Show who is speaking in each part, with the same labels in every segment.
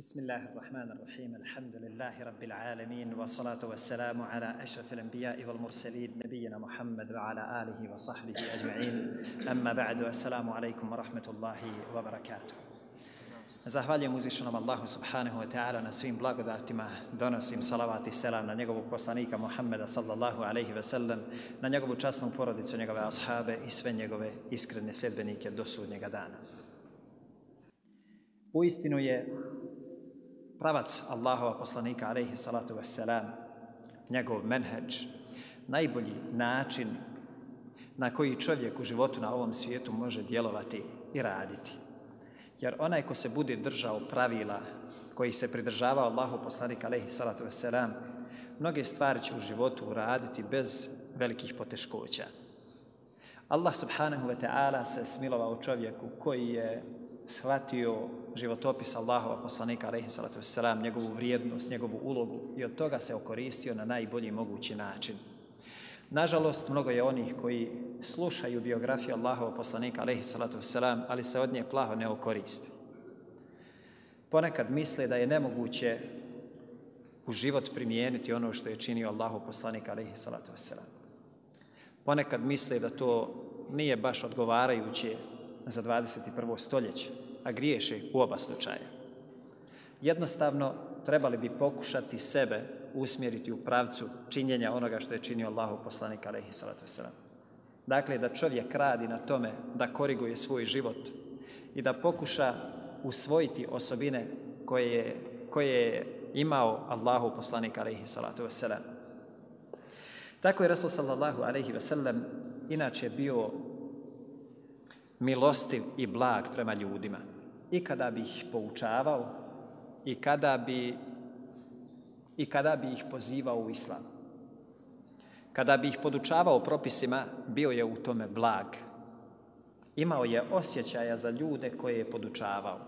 Speaker 1: بسم الله الرحمن الرحيم الحمد لله رب العالمين والصلاة والسلام على أشرف الأنبياء والمرسلين نبينا محمد وعلى آله وصحبه أجمعين أما بعد السلام عليكم ورحمة الله وبركاته Zahvaljujem uzvišenom Allahu subhanahu wa ta'ala na svim blagodatima, donosim salavat i selam na njegovog poslanika Muhammeda sallallahu alaihi ve sellem, na njegovu časnu porodicu, njegove ashabe i sve njegove iskrene sedbenike do sudnjega dana. U istinu je pravac Allahova poslanika alaihi salatu wa salam, njegov menheđ, najbolji način na koji čovjek u životu na ovom svijetu može djelovati i raditi. Jer onaj ko se bude držao pravila koji se pridržavao Allahu poslanika alaihi salatu wasalam, mnoge stvari će u životu uraditi bez velikih poteškoća. Allah subhanahu wa ta'ala se smilovao čovjeku koji je shvatio životopis Allahova poslanika alejhi salatu vesselam, njegovu vrijednost, njegovu ulogu i od toga se okoristio na najbolji mogući način. Nažalost, mnogo je onih koji slušaju biografiju Allahova poslanika, alaihi salatu wasalam, ali se od nje plaho ne okoriste. Ponekad misle da je nemoguće u život primijeniti ono što je činio Allahov poslanik, alaihi salatu wasalam. Ponekad misle da to nije baš odgovarajuće za 21. stoljeće, a griješe u oba slučaja. Jednostavno, trebali bi pokušati sebe usmjeriti u pravcu činjenja onoga što je činio Allahu poslanik alaihi salatu wasalam. Dakle da čovjek radi na tome da koriguje svoj život i da pokuša usvojiti osobine koje je, koje je imao Allahu poslanik alaihi salatu wasalam. Tako je Rasul sallallahu alejhi ve sellem inače bio milostiv i blag prema ljudima. I kada bi ih poučavao, i kada bi i kada bi ih pozivao u islam. Kada bi ih podučavao propisima, bio je u tome blag. Imao je osjećaja za ljude koje je podučavao.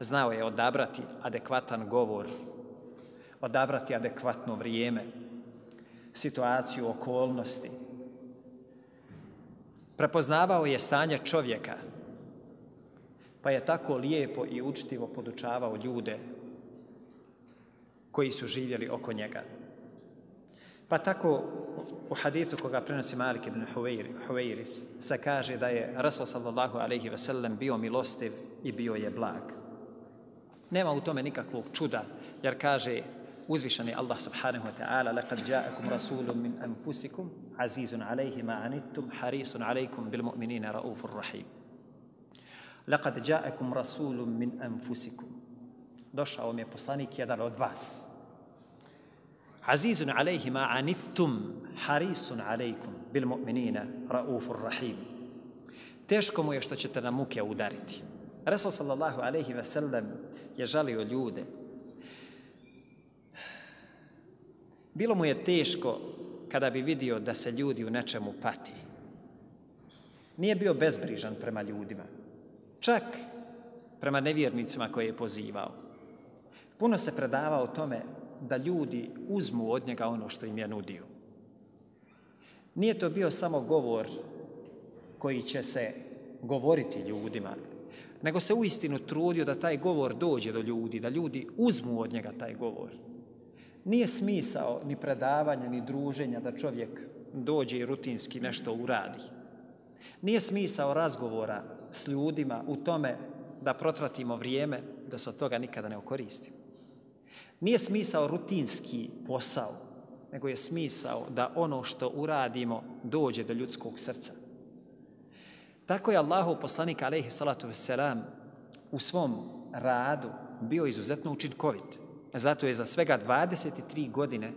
Speaker 1: Znao je odabrati adekvatan govor, odabrati adekvatno vrijeme, situaciju, okolnosti. Prepoznavao je stanje čovjeka, pa je tako lijepo i učitivo podučavao ljude koji su živjeli oko njega. Pa tako u hadithu koga prenosi Malik ibn Huveiri se kaže da je Rasul sallallahu alaihi ve sellem bio milostiv i bio je blag. Nema u tome nikakvog čuda, jer kaže uzvišani Allah subhanahu wa ta'ala لَقَدْ جَاءَكُمْ رَسُولٌ مِنْ أَنفُسِكُمْ عَزِيزٌ عَلَيْهِ مَا عَنِتُّمْ حَرِيسٌ عَلَيْكُمْ بِالْمُؤْمِنِينَ رَؤُوفٌ رَحِيمٌ لَقَدْ جَاءَكُمْ رَسُولٌ مِنْ أَنفُسِكُمْ došao mi je poslanik jedan od vas. Alejhi ma anittum harisun alejkum bil mu'minina raufur rahim. Teško mu je što ćete na muke udariti. Resul sallallahu alejhi ve sellem je žalio ljude. Bilo mu je teško kada bi vidio da se ljudi u nečemu pati. Nije bio bezbrižan prema ljudima. Čak prema nevjernicima koje je pozivao. Puno se predavao o tome da ljudi uzmu od njega ono što im je nudio. Nije to bio samo govor koji će se govoriti ljudima, nego se uistinu trudio da taj govor dođe do ljudi, da ljudi uzmu od njega taj govor. Nije smisao ni predavanja, ni druženja da čovjek dođe i rutinski nešto uradi. Nije smisao razgovora s ljudima u tome da protratimo vrijeme, da se od toga nikada ne okoristimo. Nije smisao rutinski posao, nego je smisao da ono što uradimo dođe do ljudskog srca. Tako je Allahu poslanik alejhi salatu vesselam u svom radu bio izuzetno učinkovit. Zato je za svega 23 godine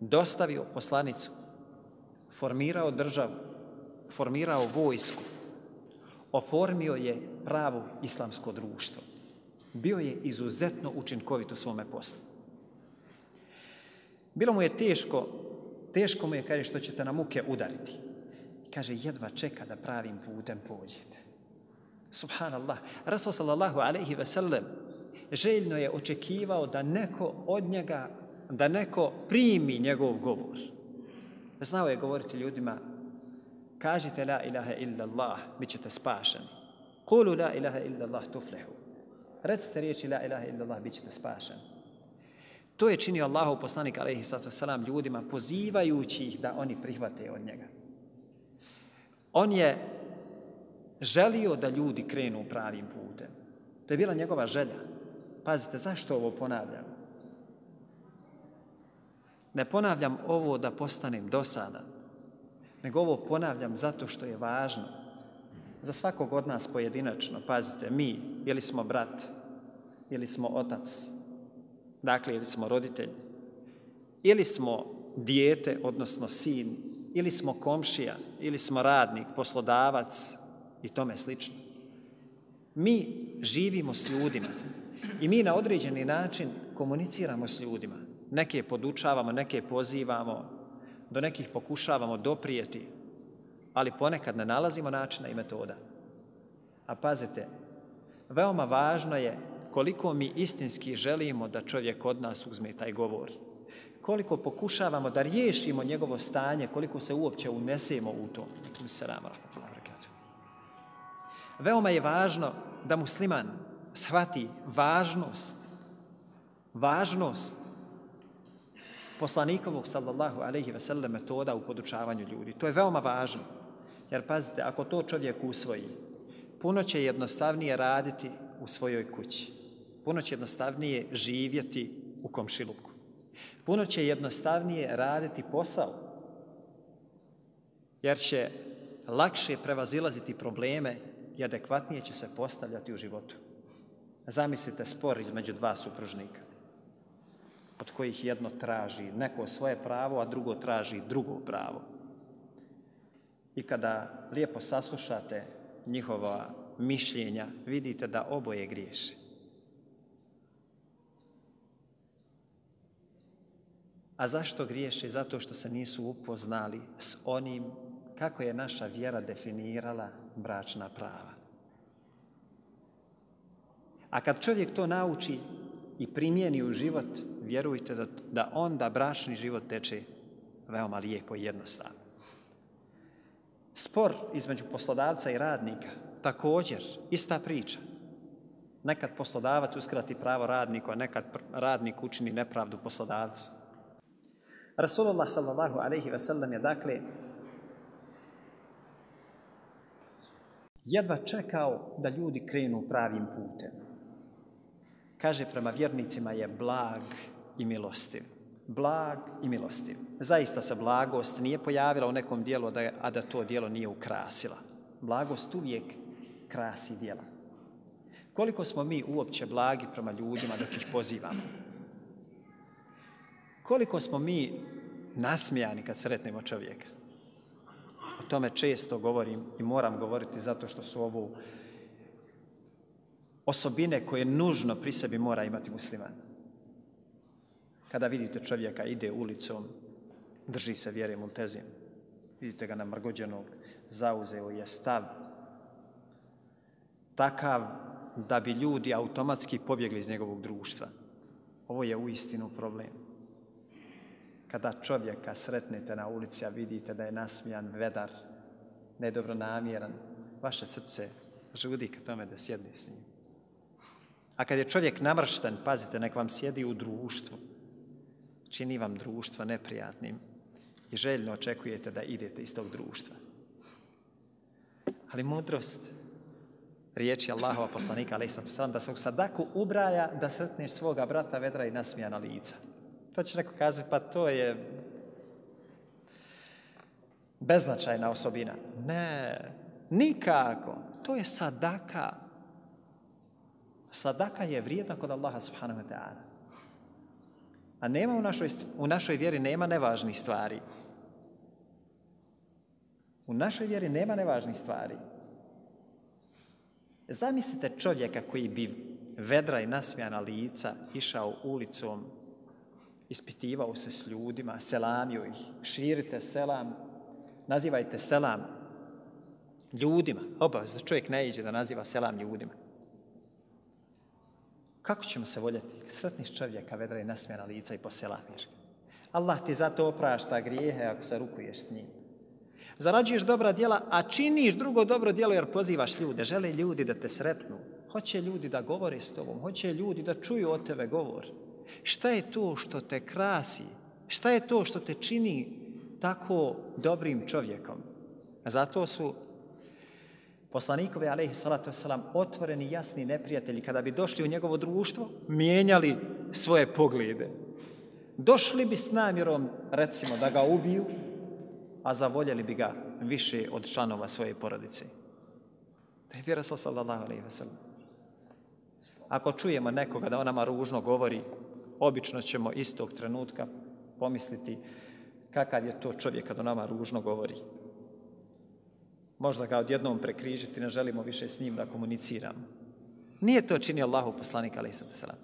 Speaker 1: dostavio poslanicu, formirao državu, formirao vojsku, oformio je pravo islamsko društvo bio je izuzetno učinkovit u svome poslu. Bilo mu je teško, teško mu je, kaže, što ćete na muke udariti. Kaže, jedva čeka da pravim putem pođete. Subhanallah. Rasul sallallahu alaihi ve sellem željno je očekivao da neko od njega, da neko primi njegov govor. Znao je govoriti ljudima, kažite la ilaha illa Allah, bit ćete spašeni. Kulu la ilaha illa Allah tuflehu recite riječi la ilaha illallah, bit ćete spašeni. To je činio Allahov poslanik, alaihi sallatu wasalam, ljudima, pozivajući ih da oni prihvate od njega. On je želio da ljudi krenu pravim putem. To je bila njegova želja. Pazite, zašto ovo ponavljam? Ne ponavljam ovo da postanem dosadan, nego ovo ponavljam zato što je važno za svakog od nas pojedinačno. Pazite, mi, ili smo brat, ili smo otac, dakle, ili smo roditelj, ili smo dijete, odnosno sin, ili smo komšija, ili smo radnik, poslodavac i tome slično. Mi živimo s ljudima i mi na određeni način komuniciramo s ljudima. Neke podučavamo, neke pozivamo, do nekih pokušavamo doprijeti, ali ponekad ne nalazimo načina i metoda. A pazite, veoma važno je koliko mi istinski želimo da čovjek od nas uzme taj govor. Koliko pokušavamo da riješimo njegovo stanje, koliko se uopće unesemo u to. Veoma je važno da musliman shvati važnost, važnost poslanikovog sallallahu alaihi ve sellem metoda u podučavanju ljudi. To je veoma važno. Jer pazite, ako to čovjek usvoji, puno će jednostavnije raditi u svojoj kući. Puno će jednostavnije živjeti u komšiluku. Puno će jednostavnije raditi posao. Jer će lakše prevazilaziti probleme i adekvatnije će se postavljati u životu. Zamislite spor između dva supružnika od kojih jedno traži neko svoje pravo, a drugo traži drugo pravo. I kada lijepo saslušate njihova mišljenja, vidite da oboje griješi. A zašto griješi? Zato što se nisu upoznali s onim kako je naša vjera definirala bračna prava. A kad čovjek to nauči i primijeni u život, vjerujte da, da onda bračni život teče veoma lijepo i jednostavno. Spor između poslodavca i radnika, također, ista priča. Nekad poslodavac uskrati pravo radniku, a nekad radnik učini nepravdu poslodavcu. Rasulullah sallallahu alaihi ve sellem je dakle jedva čekao da ljudi krenu pravim putem. Kaže prema vjernicima je blag i milostiv. Blag i milostiv. Zaista se blagost nije pojavila u nekom dijelu, a da to dijelo nije ukrasila. Blagost uvijek krasi dijela. Koliko smo mi uopće blagi prema ljudima dok ih pozivamo? Koliko smo mi nasmijani kad sretnemo čovjeka? O tome često govorim i moram govoriti zato što su ovo osobine koje nužno pri sebi mora imati musliman. Kada vidite čovjeka ide ulicom, drži se vjere multezim, vidite ga namrgođenog, zauzeo je stav takav da bi ljudi automatski pobjegli iz njegovog društva. Ovo je u istinu problem. Kada čovjeka sretnete na ulici, a vidite da je nasmijan, vedar, nedobro namjeran, vaše srce žudi ka tome da sjedne s njim. A kad je čovjek namršten, pazite, nek vam sjedi u društvu, čini vam društvo neprijatnim i željno očekujete da idete iz tog društva. Ali mudrost riječi Allahova poslanika, ali sam da se u sadaku ubraja da sretneš svoga brata vedra i nasmijana lica. To će neko kazati, pa to je beznačajna osobina. Ne, nikako. To je sadaka. Sadaka je vrijedna kod Allaha subhanahu wa ta'ala. A nema u našoj, u našoj vjeri nema nevažnih stvari. U našoj vjeri nema nevažnih stvari. Zamislite čovjeka koji bi vedra i nasmijana lica išao ulicom, ispitivao se s ljudima, selamio ih, širite selam, nazivajte selam ljudima. Obavezno čovjek ne iđe da naziva selam ljudima. Kako ćemo se voljeti? Sretniš čovjeka, vedra i nasmjena lica i poselamiš Allah ti zato oprašta grijehe ako se rukuješ s njim. Zarađuješ dobra djela, a činiš drugo dobro djelo jer pozivaš ljude. Žele ljudi da te sretnu. Hoće ljudi da govore s tobom, hoće ljudi da čuju od tebe govor. Šta je to što te krasi? Šta je to što te čini tako dobrim čovjekom? Zato su poslanikove, alaihi salatu wasalam, otvoreni jasni neprijatelji, kada bi došli u njegovo društvo, mijenjali svoje poglede. Došli bi s namjerom, recimo, da ga ubiju, a zavoljeli bi ga više od članova svoje porodice. Da je vjera sallallahu alaihi wasalam. Ako čujemo nekoga da onama ružno govori, obično ćemo istog trenutka pomisliti kakav je to čovjek kada nama ružno govori. Možda ga odjednom prekrižiti, ne želimo više s njim da komuniciramo. Nije to činio Allahu poslanik, ali sada selam.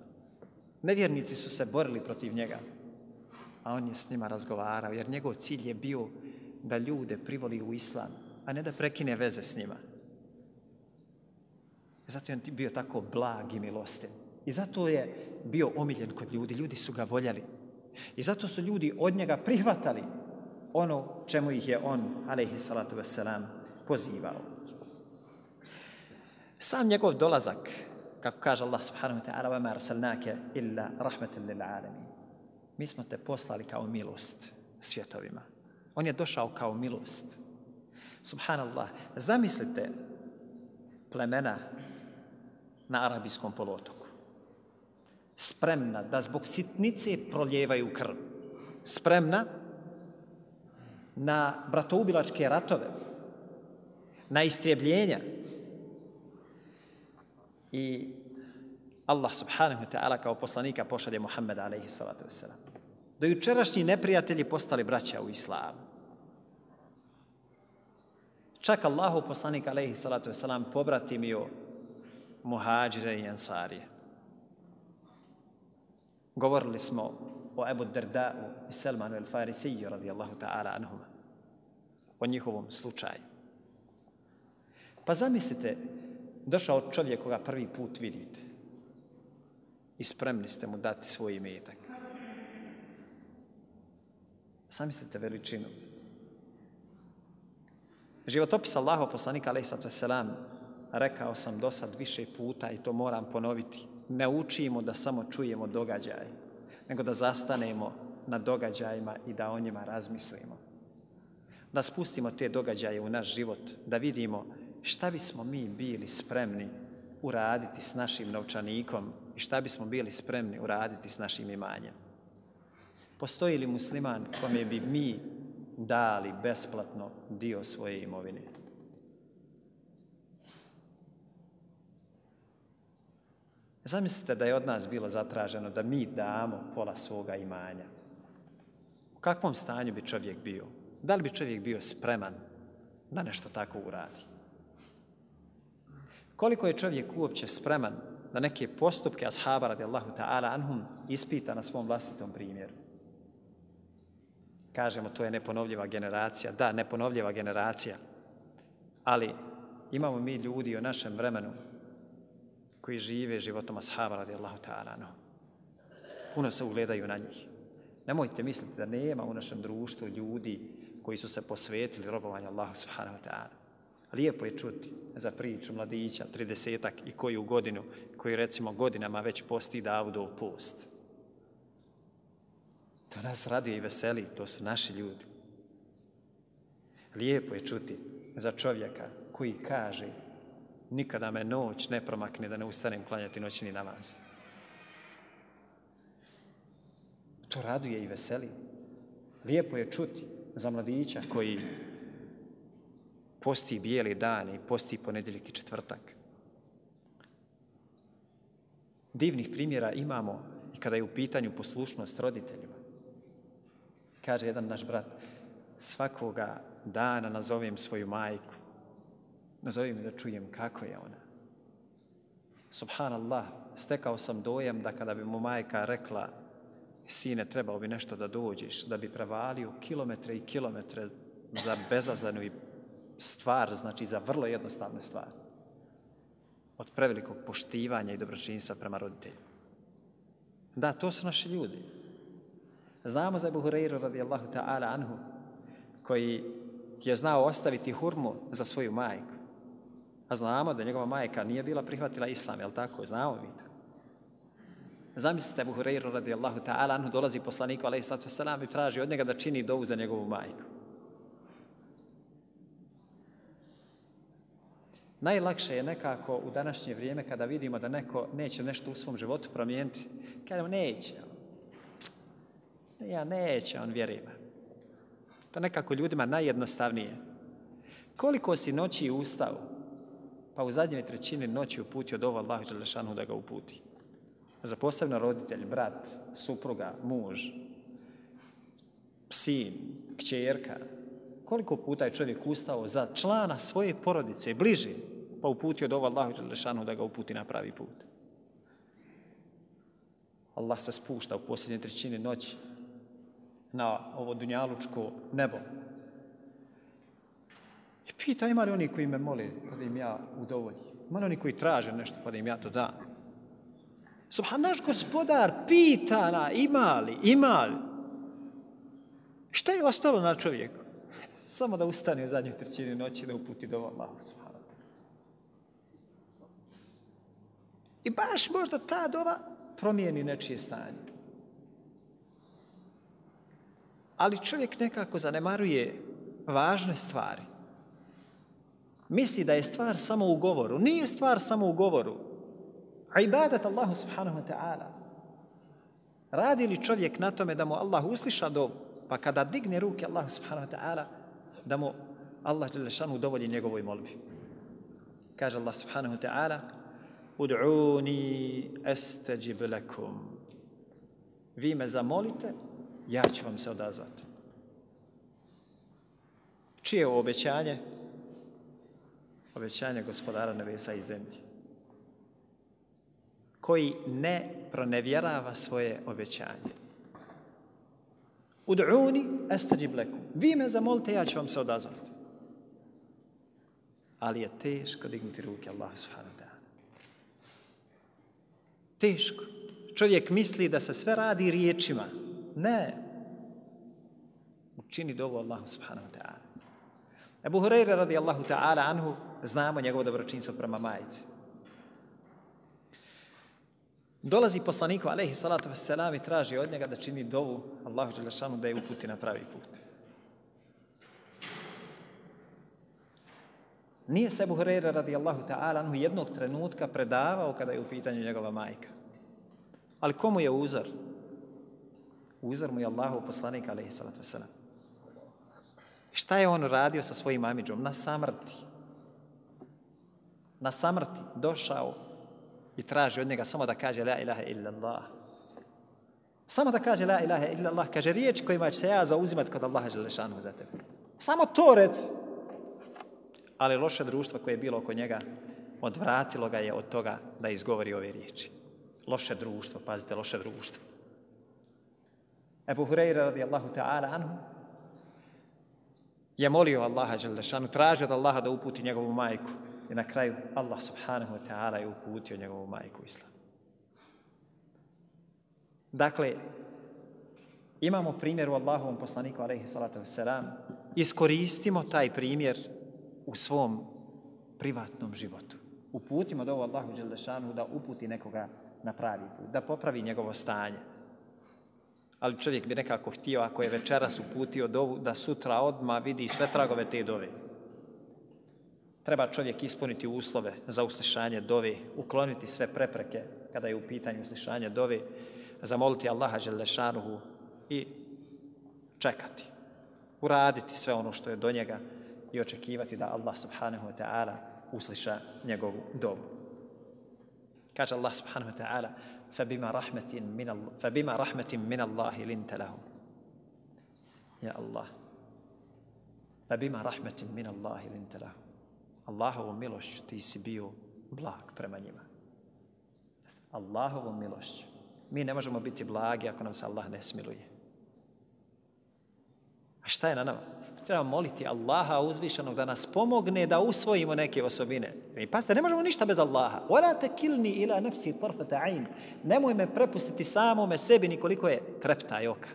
Speaker 1: Nevjernici su se borili protiv njega, a on je s njima razgovarao, jer njegov cilj je bio da ljude privoli u islam, a ne da prekine veze s njima. Zato je on bio tako blag i milostin. I zato je bio omiljen kod ljudi. Ljudi su ga voljeli. I zato su ljudi od njega prihvatali ono čemu ih je on, alaihi salatu wasalam, pozivao. Sam njegov dolazak, kako kaže Allah subhanahu wa ta'ala, وَمَا رَسَلْنَاكَ إِلَّا رَحْمَةً لِلْعَالَمِينَ Mi smo te poslali kao milost svjetovima. On je došao kao milost. Subhanallah, zamislite plemena na arabijskom polotoku. Spremna da zbog sitnice proljevaju krv. Spremna na bratoubilačke ratove, na istrebljenja. I Allah subhanahu wa ta'ala kao poslanika pošalje Muhammeda alaihi salatu wasalam. Do jučerašnji neprijatelji postali braća u islamu. Čak Allahu poslanik alaihi salatu wasalam pobratimio muhađire i ansarije. Govorili smo o Ebu Derda'u i Selmanu el Farisiju radijallahu ta'ala anhuma o njihovom slučaju. Pa zamislite, došao čovjek koga prvi put vidite i spremni ste mu dati svoj imetak. Zamislite veličinu. Životopis Allahov poslanika alaih sato selam rekao sam do sad više puta i to moram ponoviti. Ne učimo da samo čujemo događaje, nego da zastanemo na događajima i da o njima razmislimo. Da spustimo te događaje u naš život, da vidimo šta bismo mi bili spremni uraditi s našim novčanikom i šta bismo bili spremni uraditi s našim imanjem. Postoji li musliman kome bi mi dali besplatno dio svoje imovine? Zamislite da je od nas bilo zatraženo da mi damo pola svoga imanja. U kakvom stanju bi čovjek bio? Da li bi čovjek bio spreman da nešto tako uradi? Koliko je čovjek uopće spreman da neke postupke ashaba radijallahu ta'ala anhum ispita na svom vlastitom primjeru? Kažemo, to je neponovljiva generacija. Da, neponovljiva generacija. Ali imamo mi ljudi u našem vremenu koji žive životom ashaba radijallahu ta'ala anhum. Puno se ugledaju na njih. Nemojte misliti da nema u našem društvu ljudi koji su se posvetili robovanju Allahu subhanahu wa ta'ala. Lijepo je čuti za priču mladića, tridesetak i koju godinu, koji recimo godinama već posti Davudov post. To nas raduje i veseli, to su naši ljudi. Lijepo je čuti za čovjeka koji kaže nikada me noć ne promakne da ne ustanem klanjati noćni namaz. To raduje i veseli. Lijepo je čuti za mladića koji posti bijeli dan i posti ponedjeljak i četvrtak. Divnih primjera imamo i kada je u pitanju poslušnost roditeljima. Kaže jedan naš brat, svakoga dana nazovem svoju majku nazovem da čujem kako je ona. Subhanallah, stekao sam dojam da kada bi mu majka rekla sine, trebao bi nešto da dođeš, da bi prevalio kilometre i kilometre za bezazlenu stvar, znači za vrlo jednostavnu stvar. Od prevelikog poštivanja i dobročinstva prema roditelju. Da, to su naši ljudi. Znamo za Ebu Hureyru radijallahu ta'ala anhu, koji je znao ostaviti hurmu za svoju majku A znamo da njegova majka nije bila prihvatila islam, jel tako? Znamo mi to. Zamislite, Abu Hureyru radijallahu ta'ala, anhu dolazi poslaniku, alaihi sallatu wasalam, i traži od njega da čini dovu za njegovu majku. Najlakše je nekako u današnje vrijeme kada vidimo da neko neće nešto u svom životu promijeniti. Kažemo, neće. Ja neće, on vjerima. To nekako ljudima najjednostavnije. Koliko si noći ustao, pa u zadnjoj trećini noći uputio dovo Allahu Đelešanu da ga uputi. Za posebno roditelj, brat, supruga, muž, sin, kćerka, koliko puta je čovjek ustao za člana svoje porodice, bliže, pa uputio do Allahu Đelešanu da ga uputi na pravi put. Allah se spušta u posljednje trećine noći na ovo dunjalučko nebo. I pita ima li oni koji me mole pa da im ja udovoljim? Ima li oni koji traže nešto pa da im ja to dam? Subhan, naš gospodar pita na ima li, ima li? Šta je ostalo na čovjeku? Samo da ustane u zadnjoj trećini noći da uputi do Allahu subhanahu. I baš možda ta dova promijeni nečije stanje. Ali čovjek nekako zanemaruje važne stvari. Misli da je stvar samo u govoru. Nije stvar samo u govoru. A ibadat Allahu subhanahu wa ta'ala. Radi li čovjek na tome da mu Allah usliša dovu, pa kada digne ruke Allahu subhanahu wa ta'ala, da mu Allah Đelešanu dovolji njegovoj molbi. Kaže Allah subhanahu wa ta'ala, Ud'uni estajib lakum. Vi me zamolite, ja ću vam se odazvati. Čije je obećanje? Obećanje gospodara nebesa i zemlji. Koji ne pronevjerava svoje obećanje. Ud'uni estajib lakum. Vi me zamolite, ja ću vam se odazvati. Ali je teško dignuti ruke Allah subhanahu wa ta'ala. Teško. Čovjek misli da se sve radi riječima. Ne. Učini dovu Allahu subhanahu wa ta'ala. Ebu Hureyre radijallahu ta'ala anhu, znamo njegovo dobročinstvo prema majici. Dolazi poslaniku, alaihi salatu vesselam, i traži od njega da čini dovu Allahu Đelešanu da je uputi na pravi put. Nije se Ebu radijallahu ta'ala anhu jednog trenutka predavao kada je u pitanju njegova majka. Ali komu je uzor? Uzor mu je Allahu poslanik alaihi salatu vesselam. Šta je on radio sa svojim amidžom? Na samrti. Na samrti došao i traži od njega samo da kaže la ilaha illallah. Samo da kaže la ilaha illallah. Kaže riječ kojima će se ja zauzimat kod Allaha želešanu za tebe. Samo to rec. ali loše društvo koje je bilo oko njega odvratilo ga je od toga da izgovori ove riječi. Loše društvo, pazite, loše društvo. Ebu Hureyre radijallahu ta'ala anhu je molio Allaha Želešanu, tražio od Allaha da uputi njegovu majku. I na kraju Allah subhanahu wa ta'ala je uputio njegovu majku islam. Dakle, imamo primjer u Allahovom poslaniku, alaihi salatu wasalam, iskoristimo taj primjer u svom privatnom životu. Uputimo do Allahu Đelešanu da uputi nekoga na pravi put, da popravi njegovo stanje. Ali čovjek bi nekako htio, ako je večeras uputio dovu, da sutra odma vidi sve tragove te dove Treba čovjek ispuniti uslove za uslišanje dove, ukloniti sve prepreke kada je u pitanju uslišanje dove, zamoliti Allaha Đelešanuhu i čekati. Uraditi sve ono što je do njega, i očekivati da Allah subhanahu wa ta'ala usliša njegovu dobu. Kaže Allah subhanahu wa ta'ala فبما رحمة من الله فبما رحمة من الله لنت لهم يا الله فبما رحمة من الله لنت لهم Allahovom milošću ti si bio blag prema njima. Allahovom milošću. Mi ne možemo biti blagi ako nam se Allah ne smiluje. A šta je na nama? treba moliti Allaha uzvišenog da nas pomogne da usvojimo neke osobine. I pasite, ne možemo ništa bez Allaha. Wala takilni ila nafsi tarfata ain. Nemoj me prepustiti samome sebi nikoliko je trepta i oka.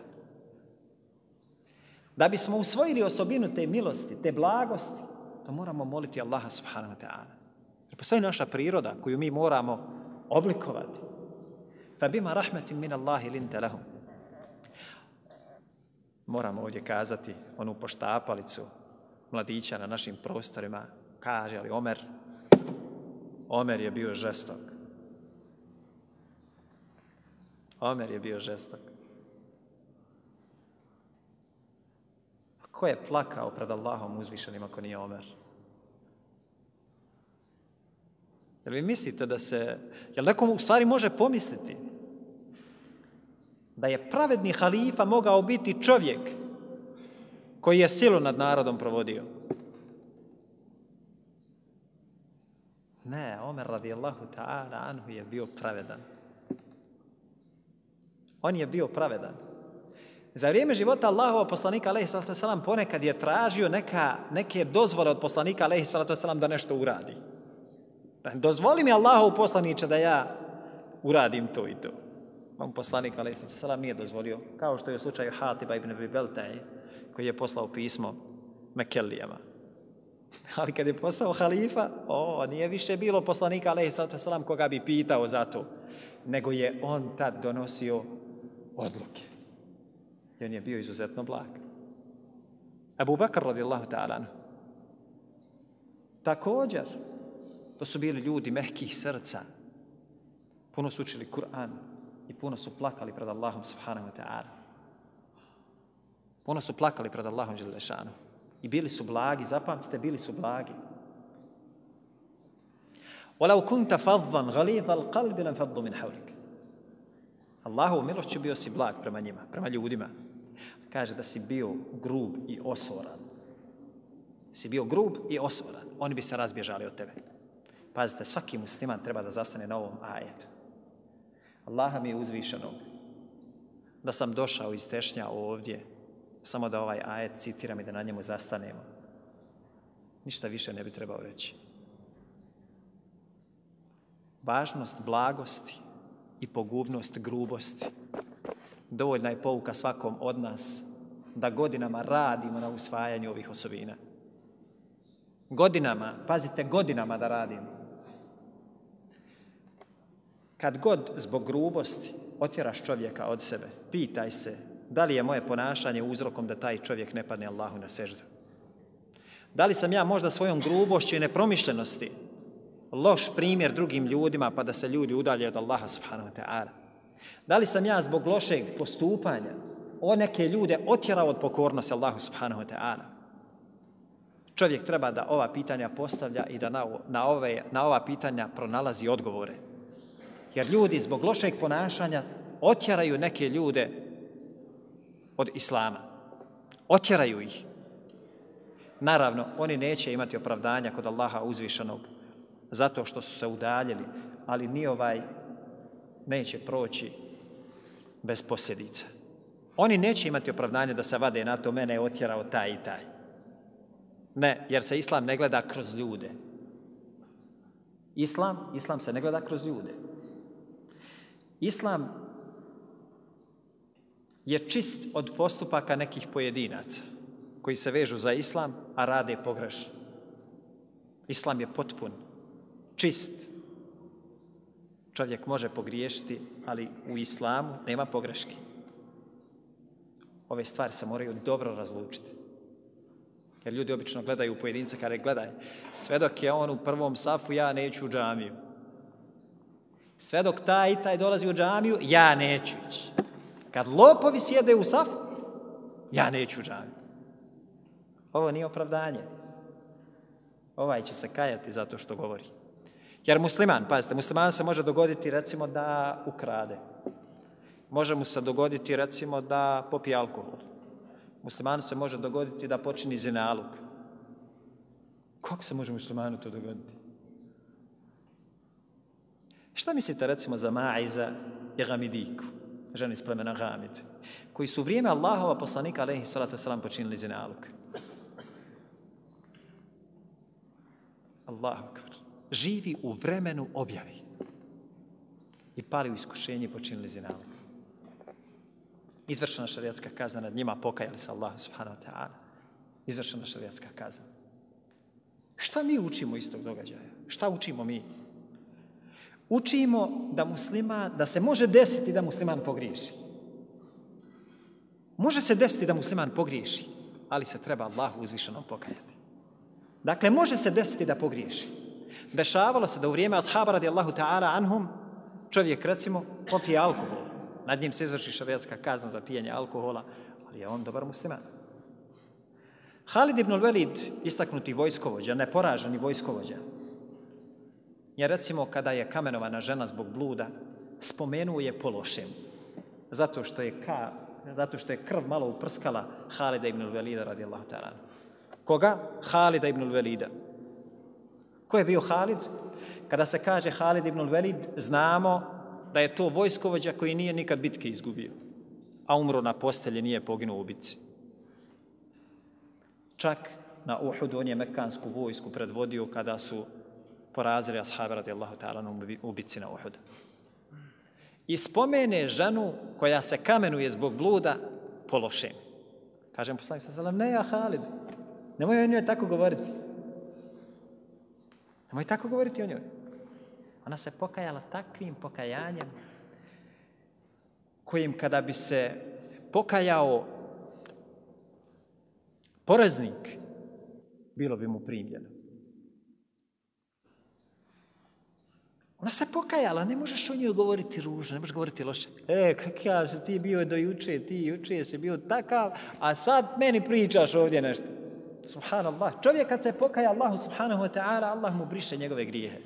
Speaker 1: Da bismo usvojili osobinu te milosti, te blagosti, da moramo moliti Allaha subhanahu wa ta'ala. Jer postoji naša priroda koju mi moramo oblikovati. Fa bima rahmetin min Allahi linte lahum. Moramo ovdje kazati onu poštapalicu mladića na našim prostorima. Kaže, ali Omer, Omer je bio žestok. Omer je bio žestok. Ko je plakao pred Allahom uzvišenim ako nije Omer? Jel vi mislite da se... Jel nekom u stvari može pomisliti da je pravedni halifa mogao biti čovjek koji je silu nad narodom provodio? Ne, Omer radijallahu ta'ala anhu je bio pravedan. On je bio pravedan. Za vrijeme života Allahova poslanika alejhi salatu selam ponekad je tražio neka neke dozvole od poslanika alejhi salatu selam da nešto uradi. Dozvoli mi Allahov poslaniče da ja uradim to i to. On poslanik alejhi salatu selam nije dozvolio, kao što je u slučaju Hatiba ibn Abi Beltaj koji je poslao pismo Mekelijama. Ali kad je postao halifa, o, nije više bilo poslanika alejhi salatu selam koga bi pitao za to, nego je on tad donosio odluke. I on je bio izuzetno blag. Abu Bakr radijallahu ta'ala Također, to su bili ljudi mehkih srca. Puno su učili Kur'an i puno su plakali pred Allahom subhanahu wa ta'ala. Puno su plakali pred Allahom želešanu. I bili su blagi, zapamtite, bili su blagi. وَلَوْ كُنْتَ فَضًّا غَلِيظَ الْقَلْبِ لَنْ فَضُّ مِنْ حَوْلِكَ Allahu milošću bio si blag prema njima, prema ljudima. Kaže da si bio grub i osoran. Si bio grub i osoran. Oni bi se razbježali od tebe. Pazite, svaki musliman treba da zastane na ovom ajetu. Allaha mi je uzvišenog da sam došao iz tešnja ovdje samo da ovaj ajet citiram i da na njemu zastanemo. Ništa više ne bi trebao reći. Važnost blagosti i pogubnost grubosti. Dovoljna je pouka svakom od nas da godinama radimo na usvajanju ovih osobina. Godinama, pazite, godinama da radimo. Kad god zbog grubosti otjeraš čovjeka od sebe, pitaj se da li je moje ponašanje uzrokom da taj čovjek ne padne Allahu na seždu. Da li sam ja možda svojom grubošću i nepromišljenosti loš primjer drugim ljudima pa da se ljudi udalje od Allaha subhanahu wa ta'ala? Da li sam ja zbog lošeg postupanja o neke ljude otjerao od pokornosti Allahu subhanahu wa ta'ala? Čovjek treba da ova pitanja postavlja i da na, na, ove, na ova pitanja pronalazi odgovore. Jer ljudi zbog lošeg ponašanja otjeraju neke ljude od Islama. Otjeraju ih. Naravno, oni neće imati opravdanja kod Allaha uzvišenog zato što su se udaljili, ali ni ovaj neće proći bez posljedica. Oni neće imati opravdanje da se vade na to mene je otjerao taj i taj. Ne, jer se islam ne gleda kroz ljude. Islam, islam se ne gleda kroz ljude. Islam je čist od postupaka nekih pojedinaca koji se vežu za islam, a rade pogrešno. Islam je potpun, čist, čovjek može pogriješiti, ali u islamu nema pogreški. Ove stvari se moraju dobro razlučiti. Jer ljudi obično gledaju u pojedince kada gledaj, sve dok je on u prvom safu, ja neću u džamiju. Sve dok taj i taj dolazi u džamiju, ja neću ići. Kad lopovi sjede u safu, ja neću u džamiju. Ovo nije opravdanje. Ovaj će se kajati zato što govori. Jer musliman, pazite, musliman se može dogoditi recimo da ukrade. Može mu se dogoditi recimo da popije alkohol. Muslimanu se može dogoditi da počini zinalog. Kako se može muslimanu to dogoditi? Šta mislite recimo za Ma'iza i Gamidiku, žene iz plemena Gamid, koji su u vrijeme Allahova poslanika, alaihi salatu wasalam, počinili zinalog? Allahu akbar živi u vremenu objavi i pali u iskušenje i počinili zinalu. Izvršena šarijatska kazna nad njima, pokajali se Allah subhanahu wa ta'ala. Izvršena šarijatska kazna. Šta mi učimo iz tog događaja? Šta učimo mi? Učimo da muslima, da se može desiti da musliman pogriješi. Može se desiti da musliman pogriješi, ali se treba Allahu uzvišenom pokajati. Dakle, može se desiti da pogriješi. Dešavalo se da u vrijeme ashaba radijallahu ta'ala anhum čovjek, recimo, popije alkohol. Nad njim se izvrši šarijatska kazna za pijenje alkohola, ali je on dobar musliman. Halid ibn Velid, istaknuti vojskovođa, neporaženi vojskovođa, je recimo kada je kamenovana žena zbog bluda, spomenuo je pološem, zato što je, ka, zato što je krv malo uprskala Halida ibn Velida radijallahu ta'ala. Koga? Halida ibn Velida. Ko je bio Halid? Kada se kaže Halid ibn Velid, znamo da je to vojskovođa koji nije nikad bitke izgubio, a umro na postelje, nije poginuo u bitci. Čak na Uhudu on je mekansku vojsku predvodio kada su porazili ashabi radijallahu ta'ala u bitci na Uhudu. I spomene ženu koja se kamenuje zbog bluda pološem. Kažem poslanik sa salam, ne ja Halid, nemoj o njoj tako govoriti. Nemoj tako govoriti o njoj. Ona se pokajala takvim pokajanjem kojim kada bi se pokajao poreznik, bilo bi mu primljeno. Ona se pokajala, ne možeš o njoj govoriti ružno, ne možeš govoriti loše. E, kakav se ti bio do juče, ti juče si bio takav, a sad meni pričaš ovdje nešto. Subhanallah. Čovjek kad se pokaja Allahu subhanahu wa ta'ala, Allah mu briše njegove grijehe.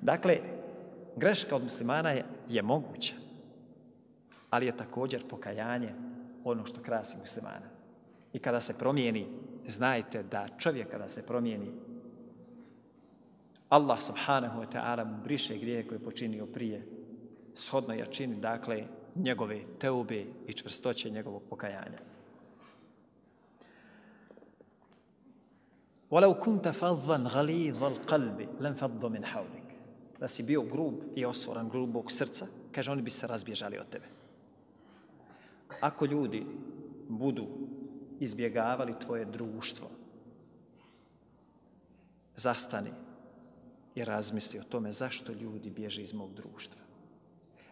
Speaker 1: Dakle, greška od muslimana je, je moguća, ali je također pokajanje ono što krasi muslimana. I kada se promijeni, znajte da čovjek kada se promijeni, Allah subhanahu wa ta'ala mu briše grije koje je počinio prije, shodno jačini, dakle, njegove teube i čvrstoće njegovog pokajanja. وَلَوْ كُنْتَ فَضًّا غَلِيظَ الْقَلْبِ لَنْ فَضُّ مِنْ حَوْلِكَ Da si bio grub i osoran, grubog srca, kaže, oni bi se razbježali od tebe. Ako ljudi budu izbjegavali tvoje društvo, zastani i razmisli o tome zašto ljudi bježe iz mog društva.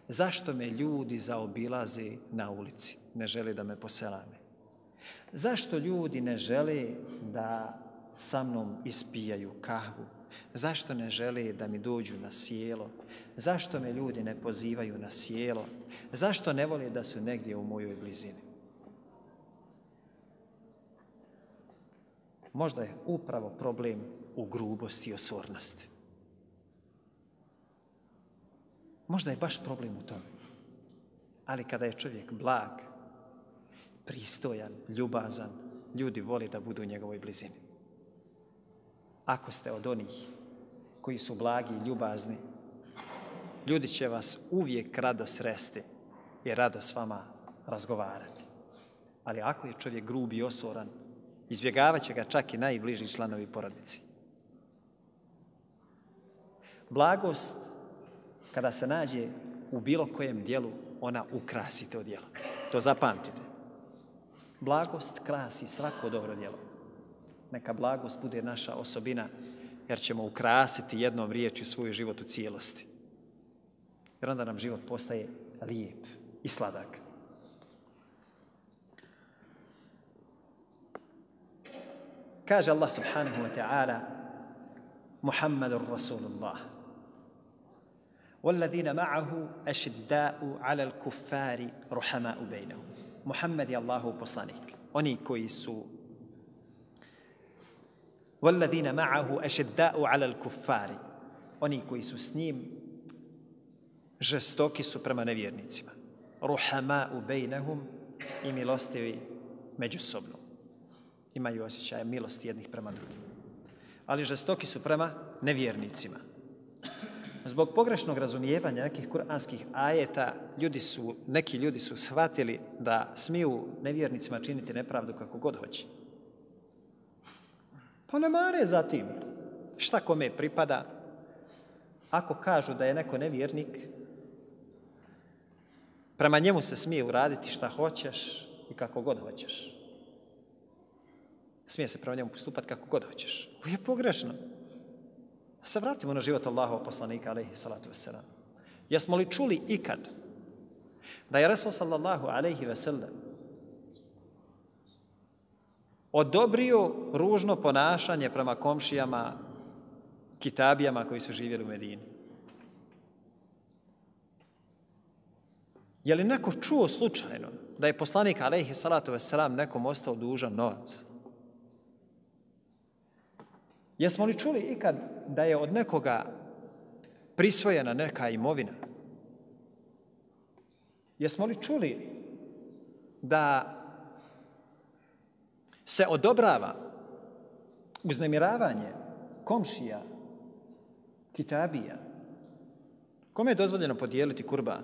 Speaker 1: Zašto me ljudi zaobilaze na ulici, ne žele da me poselame? Zašto ljudi ne žele da sa mnom ispijaju kahvu? Zašto ne žele da mi dođu na sjelo? Zašto me ljudi ne pozivaju na sjelo? Zašto ne vole da su negdje u mojoj blizini? Možda je upravo problem u grubosti i osornosti. Možda je baš problem u tome. Ali kada je čovjek blag, pristojan, ljubazan, ljudi voli da budu u njegovoj blizini. Ako ste od onih koji su blagi i ljubazni, ljudi će vas uvijek rado sresti i rado s vama razgovarati. Ali ako je čovjek grub i osoran, izbjegavat će ga čak i najbliži članovi porodici. Blagost, kada se nađe u bilo kojem dijelu, ona ukrasi to dijelo. To zapamtite. Blagost krasi svako dobro djelo Neka blagost bude naša osobina, jer ćemo ukrasiti jednom riječju svoj život u cijelosti. Jer onda nam život postaje lijep i sladak. Kaže Allah subhanahu wa ta'ala Muhammadur Rasulullah والذين معه أشداء على الكفار رحماء بينهم محمد الله poslanik oni koji su والذين معه أشداء على الكفار oni koji su s njim žestoki su prema nevjernicima ruhama u bejnehum i milostivi međusobno. Imaju osjećaje milosti jednih prema drugim. Ali žestoki su prema nevjernicima. Zbog pogrešnog razumijevanja nekih kuranskih ajeta, ljudi su, neki ljudi su shvatili da smiju nevjernicima činiti nepravdu kako god hoće. Pa ne mare za tim. Šta kome pripada? Ako kažu da je neko nevjernik, Prema njemu se smije uraditi šta hoćeš i kako god hoćeš. Smije se prema njemu postupati kako god hoćeš. Ovo je pogrešno. A se vratimo na život Allahova poslanika, alaihi salatu wasalam. Jesmo li čuli ikad da je Resul sallallahu alaihi wasallam odobrio ružno ponašanje prema komšijama, kitabijama koji su živjeli u Medini? Je li neko čuo slučajno da je poslanik alaihi salatu wasalam nekom ostao dužan novac? Jesmo li čuli ikad da je od nekoga prisvojena neka imovina? Jesmo li čuli da se odobrava uznemiravanje komšija, kitabija? Kome je dozvoljeno podijeliti kurban?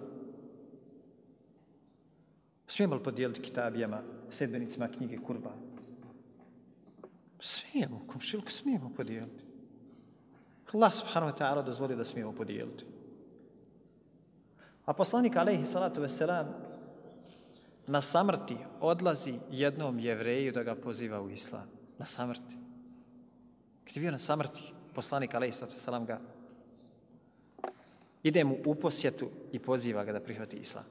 Speaker 1: Smijemo li podijeliti kitabijama, sedbenicima knjige kurban? Smijemo, komšilku smijemo podijeliti. Allah subhanahu wa ta'ala dozvolio da smijemo podijeliti. A poslanik alaihi salatu veselam na samrti odlazi jednom jevreju da ga poziva u islam. Na samrti. Kad je bio na samrti, poslanik alaihi salatu ga ide mu u posjetu i poziva ga da prihvati islam.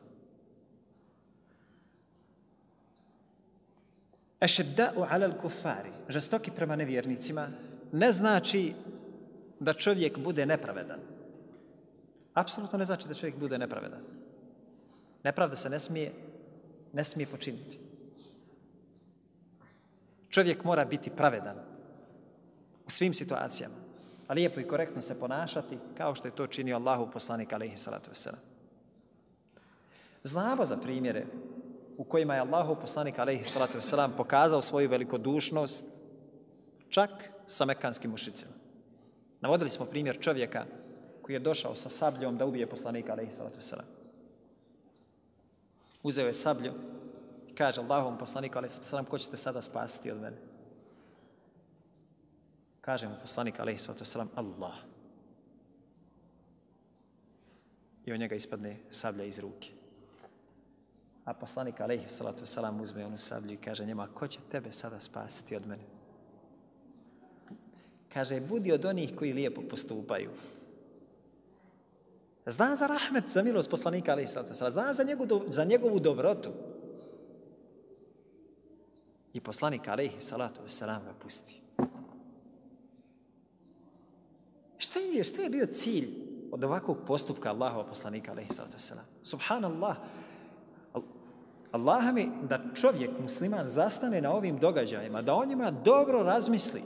Speaker 1: Ešedda'u alal kufari, žestoki prema nevjernicima, ne znači da čovjek bude nepravedan. Apsolutno ne znači da čovjek bude nepravedan. Nepravda se ne smije, ne smije počiniti. Čovjek mora biti pravedan u svim situacijama, a lijepo i korektno se ponašati kao što je to činio Allahu poslanik alaihi salatu wasalam. Znamo za primjere u kojima je Allahu poslanik alejhi salatu vesselam pokazao svoju velikodušnost čak sa mekanskim mušicima. Navodili smo primjer čovjeka koji je došao sa sabljom da ubije poslanika alejhi salatu vesselam. Uzeo je sablju i kaže Allahom poslaniku ali sada ko ćete sada spasiti od mene? Kaže mu poslanik ali sada Allah. I od njega ispadne sablja iz ruke. A poslanik alaihi salatu wasalam uzme onu sablju i kaže njema ko će tebe sada spasiti od mene? Kaže budi od onih koji lijepo postupaju. Zna za rahmet, za milost poslanika alejhi salatu vesselam, zna za njegovu za njegovu dobrotu. I poslanik alaihi salatu vesselam ga pusti. Šta je, šta je bio cilj od ovakvog postupka Allahova poslanika alaihi salatu vesselam? Subhanallah, Allah mi da čovjek musliman zastane na ovim događajima, da o njima dobro razmisli.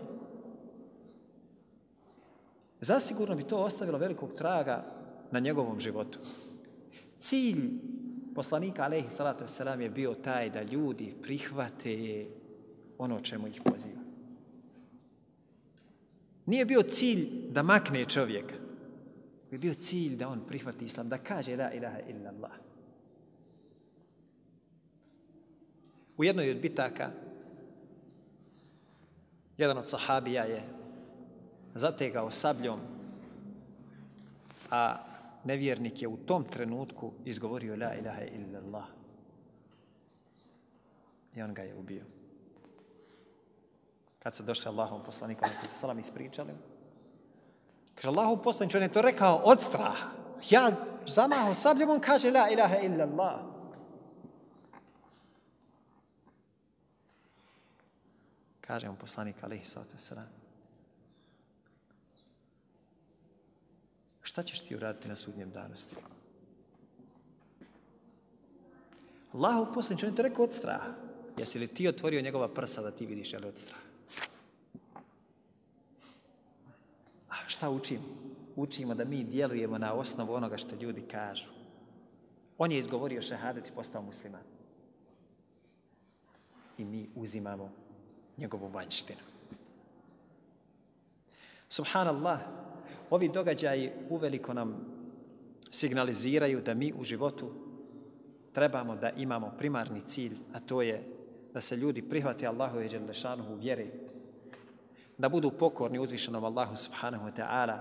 Speaker 1: Zasigurno bi to ostavilo velikog traga na njegovom životu. Cilj poslanika alaihi salatu wasalam je bio taj da ljudi prihvate ono čemu ih poziva. Nije bio cilj da makne čovjeka. Je bio cilj da on prihvati islam, da kaže la ilaha illa Allah. U jednoj od bitaka jedan od sahabija je zategao sabljom, a nevjernik je u tom trenutku izgovorio la ilaha illallah. I on ga je ubio. Kad su došli Allahom poslanikom, da se salam ispričali, kaže Allahom poslanik, on je to rekao od straha. Ja zamaho sabljom, on kaže la ilaha illallah. Kaže mu poslanik alaihi sallatu sallam, Šta ćeš ti uraditi na sudnjem danu s tim? Allahu poslanič, on je to rekao od straha. Jesi li ti otvorio njegova prsa da ti vidiš, ali od straha? A šta učimo? Učimo da mi djelujemo na osnovu onoga što ljudi kažu. On je izgovorio šehadet i postao musliman. I mi uzimamo njegovu vanjštinu. Subhanallah, ovi događaji uveliko nam signaliziraju da mi u životu trebamo da imamo primarni cilj, a to je da se ljudi prihvate Allahu i Đelešanuhu vjeri, da budu pokorni uzvišenom Allahu subhanahu wa ta'ala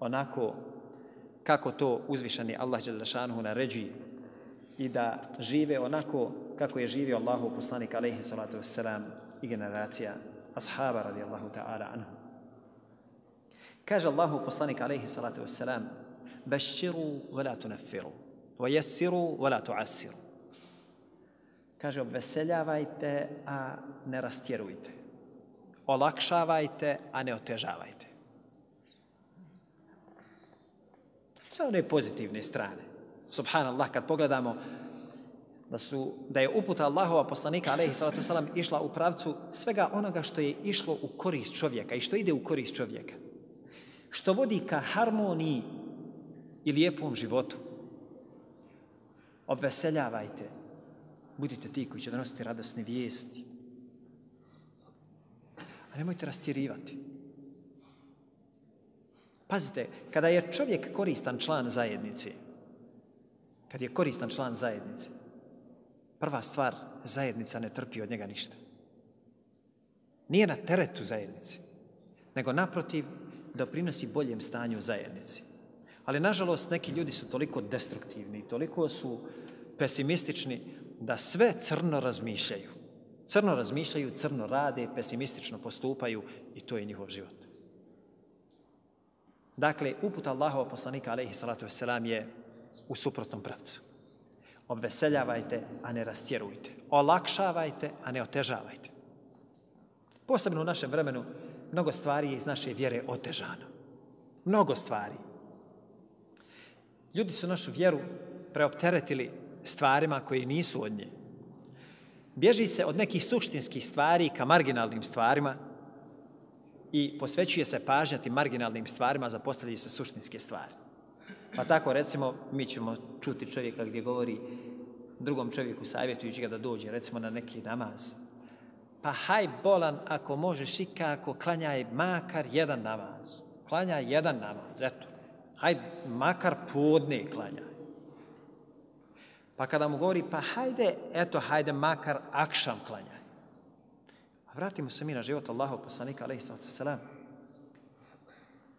Speaker 1: onako kako to uzvišeni Allah Đelešanuhu naređuje i da žive onako kako je živio Allahu poslanik alaihi salatu wassalam i generacija ashaba radijallahu ta'ala anhu. Kaže Allahu poslanik alaihi salatu wassalam Baširu vela tunaffiru wa yassiru vela tuassiru. Kaže obveseljavajte, a ne rastjerujte. Olakšavajte, a ne otežavajte. Sve one pozitivne strane. Subhanallah, kad pogledamo da su da je uputa Allahova poslanika alejhi salatu selam išla u pravcu svega onoga što je išlo u korist čovjeka i što ide u korist čovjeka. Što vodi ka harmoniji i lijepom životu. Obveseljavajte. Budite ti koji će donositi radosne vijesti. A nemojte rastjerivati. Pazite, kada je čovjek koristan član zajednice, kad je koristan član zajednice, prva stvar, zajednica ne trpi od njega ništa. Nije na teretu zajednice, nego naprotiv doprinosi boljem stanju zajednici. Ali, nažalost, neki ljudi su toliko destruktivni, toliko su pesimistični, da sve crno razmišljaju. Crno razmišljaju, crno rade, pesimistično postupaju i to je njihov život. Dakle, uput Allahova poslanika, alaihi salatu wasalam, je u suprotnom pravcu. Obveseljavajte, a ne rastjerujte. Olakšavajte, a ne otežavajte. Posebno u našem vremenu, mnogo stvari je iz naše vjere otežano. Mnogo stvari. Ljudi su našu vjeru preopteretili stvarima koje nisu od nje. Bježi se od nekih suštinskih stvari ka marginalnim stvarima i posvećuje se pažnjati marginalnim stvarima za postavljaju se suštinske stvari. Pa tako, recimo, mi ćemo čuti čovjeka gdje govori drugom čovjeku savjetujući ga da dođe, recimo, na neki namaz. Pa haj bolan, ako možeš ikako, klanjaj makar jedan namaz. Klanjaj jedan namaz, eto. Haj makar podne klanjaj. Pa kada mu govori, pa hajde, eto, hajde makar akšam klanjaj. A vratimo se mi na život Allahov poslanika, alaihi sallatu selam.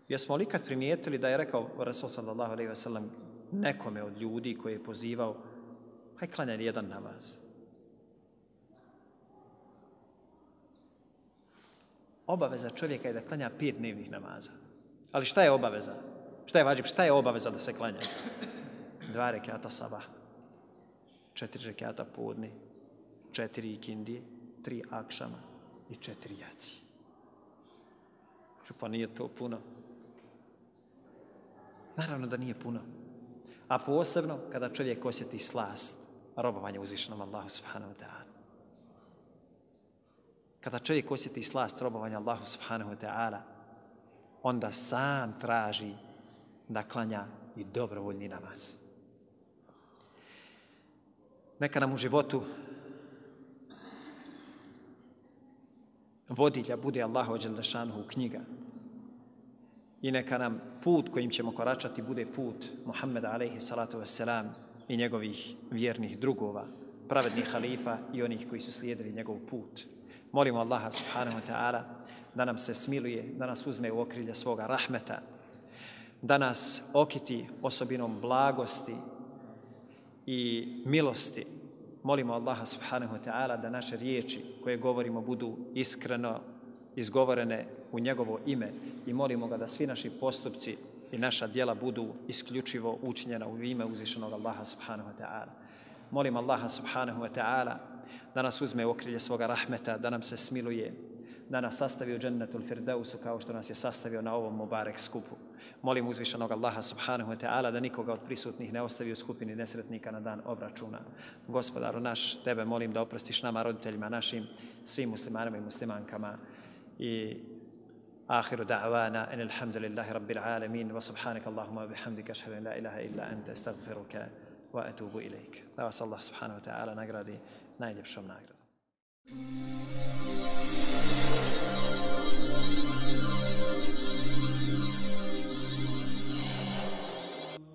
Speaker 1: Jesmo li kad primijetili da je rekao Rasul sallallahu alaihi wa sallam nekome od ljudi koji je pozivao, haj klanjaj jedan namaz. Obaveza čovjeka je da klanja pet dnevnih namaza. Ali šta je obaveza? Šta je vađib? Šta je obaveza da se klanja? Dva rekata sabah četiri rekata podne, četiri ikindije, tri akšama i četiri jaci. Pa nije to puno. Naravno da nije puno. A posebno kada čovjek osjeti slast robovanja uzvišenom Allahu subhanahu wa ta'ala. Kada čovjek osjeti slast robovanja Allahu subhanahu wa ta'ala, onda sam traži da klanja i dobrovoljni namaz neka nam u životu vodilja bude Allahu ođelešanuhu knjiga i neka nam put kojim ćemo koračati bude put Muhammeda alaihi salatu wasalam i njegovih vjernih drugova, pravednih halifa i onih koji su slijedili njegov put. Molimo Allaha subhanahu wa ta'ala da nam se smiluje, da nas uzme u okrilje svoga rahmeta, da nas okiti osobinom blagosti i milosti. Molimo Allaha subhanahu wa ta'ala da naše riječi koje govorimo budu iskreno izgovorene u njegovo ime i molimo ga da svi naši postupci i naša dijela budu isključivo učinjena u ime uzvišenog Allaha subhanahu wa ta'ala. Molim Allaha subhanahu wa ta'ala da nas uzme u okrilje svoga rahmeta, da nam se smiluje, da nas sastavi u džennetul firdausu kao što nas je sastavio na ovom Mubarek skupu. Molim uzvišenog Allaha subhanahu wa ta'ala da nikoga od prisutnih ne ostavi u skupini nesretnika na dan obračuna. Gospodaru naš, tebe molim da oprostiš nama, roditeljima našim, svim muslimanima i muslimankama i آخر دعوانا أن الحمد لله رب العالمين وسبحانك اللهم وبحمدك أشهد أن لا إله إلا أنت أستغفرك وأتوب إليك. Da vas Allah subhanahu wa ta'ala nagradi najljepšom nagradom.